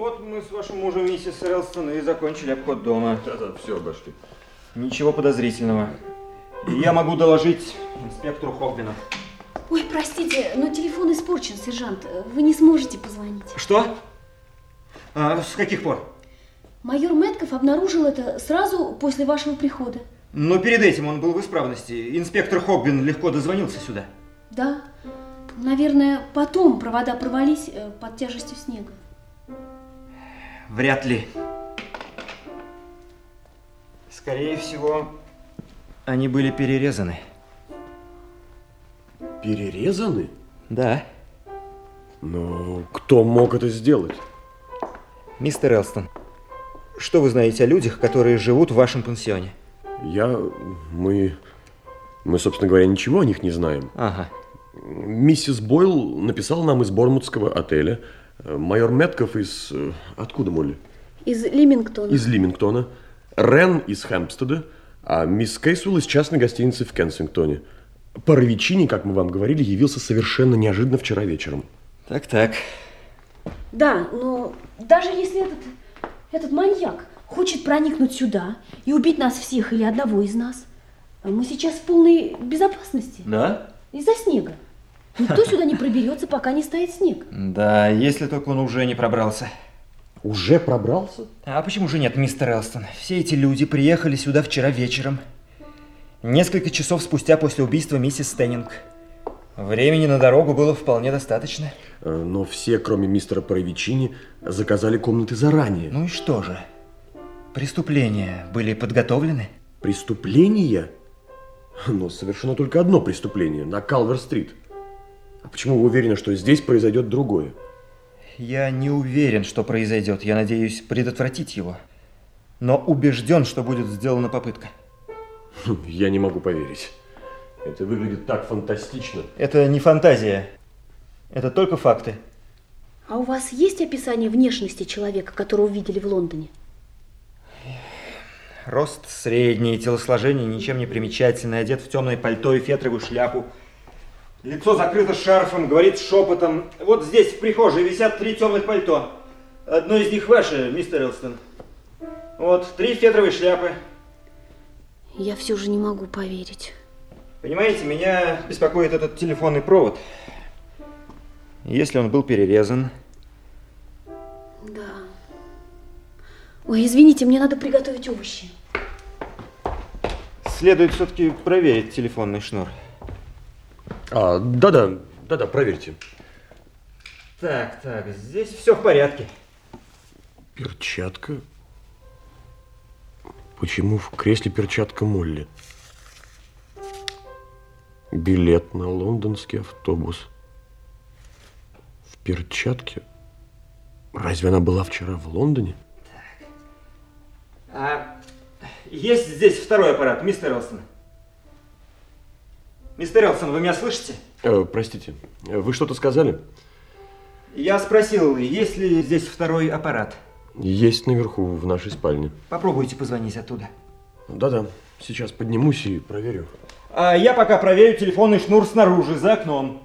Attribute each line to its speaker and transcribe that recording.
Speaker 1: вот мы с вашим мужем, миссис Релстон, и закончили обход дома.
Speaker 2: Да-да, все обошли.
Speaker 1: Ничего подозрительного. И я могу доложить инспектору Хогбину.
Speaker 3: Ой, простите, но телефон испорчен, сержант. Вы не сможете позвонить.
Speaker 1: Что? А, с каких пор?
Speaker 3: Майор Мэтков обнаружил это сразу после вашего прихода.
Speaker 1: Но перед этим он был в исправности. Инспектор Хогбин легко дозвонился сюда.
Speaker 3: Да. Наверное, потом провода провались э, под тяжестью снега.
Speaker 1: Вряд ли. Скорее всего, они были перерезаны.
Speaker 2: Перерезаны?
Speaker 1: Да.
Speaker 2: Но кто мог это сделать?
Speaker 1: Мистер Элстон, что вы знаете о людях, которые живут в вашем пансионе?
Speaker 2: Я... мы... Мы, собственно говоря, ничего о них не знаем.
Speaker 1: Ага.
Speaker 2: Миссис Бойл написала нам из Бормутского отеля. Майор Метков из... э, Откуда, Молли?
Speaker 3: Из Лимингтона.
Speaker 2: Из Лимингтона. Рен из Хэмпстеда. А мисс Кейсвелл из частной гостиницы в Кенсингтоне. Паровичини, как мы вам говорили, явился совершенно неожиданно вчера вечером.
Speaker 1: Так-так.
Speaker 3: Да, но даже если этот, этот маньяк хочет проникнуть сюда и убить нас всех или одного из нас, мы сейчас в полной безопасности
Speaker 1: Да?
Speaker 3: из-за снега. Никто сюда не проберется, пока не стоит снег.
Speaker 1: Да, если только он уже не пробрался.
Speaker 2: Уже пробрался?
Speaker 1: А почему же нет, мистер Элстон? Все эти люди приехали сюда вчера вечером. Несколько часов спустя после убийства миссис Стеннинг. Времени на дорогу было вполне достаточно.
Speaker 2: Э, Но все, кроме мистера Паровичини, заказали комнаты заранее.
Speaker 1: Ну и что же? Преступления были подготовлены?
Speaker 2: Преступление? Но совершено только одно преступление на Калвер-стрит. А почему вы уверены, что здесь произойдет другое?
Speaker 1: Я не уверен, что произойдет. Я надеюсь предотвратить его. Но убежден, что будет сделана попытка.
Speaker 2: Хм, Я не могу поверить. Это выглядит так фантастично.
Speaker 1: Это не фантазия. Это только факты.
Speaker 3: А у вас есть описание внешности человека, которого видели в Лондоне?
Speaker 1: Рост средний, телосложение ничем не примечательное, одет в темное пальто и фетровую шляпу. Лицо закрыто шарфом, говорит шепотом. Вот здесь, в прихожей, висят три темных пальто. Одно из них ваше, мистер Элстон. Вот, три фетровые шляпы.
Speaker 3: Я все же не могу поверить.
Speaker 1: Понимаете, меня беспокоит этот телефонный провод. Если он был перерезан,
Speaker 3: Да. Ой, извините, мне надо приготовить овощи.
Speaker 1: следует все-таки проверить телефонный шнур.
Speaker 2: А, да-да, да-да, проверьте.
Speaker 1: Так, так, здесь все в порядке.
Speaker 2: Перчатка? Почему в кресле перчатка Молли? Билет на лондонский автобус. В перчатке? Разве она была вчера в Лондоне?
Speaker 1: А есть здесь второй аппарат, мистер Элсон? Мистер Элсон, вы меня слышите?
Speaker 2: Э, простите, вы что-то сказали?
Speaker 1: Я спросил, есть ли здесь второй аппарат?
Speaker 2: Есть наверху, в нашей спальне.
Speaker 1: Попробуйте позвонить оттуда.
Speaker 2: Да-да, сейчас поднимусь и проверю.
Speaker 1: А я пока проверю телефонный шнур снаружи, за окном.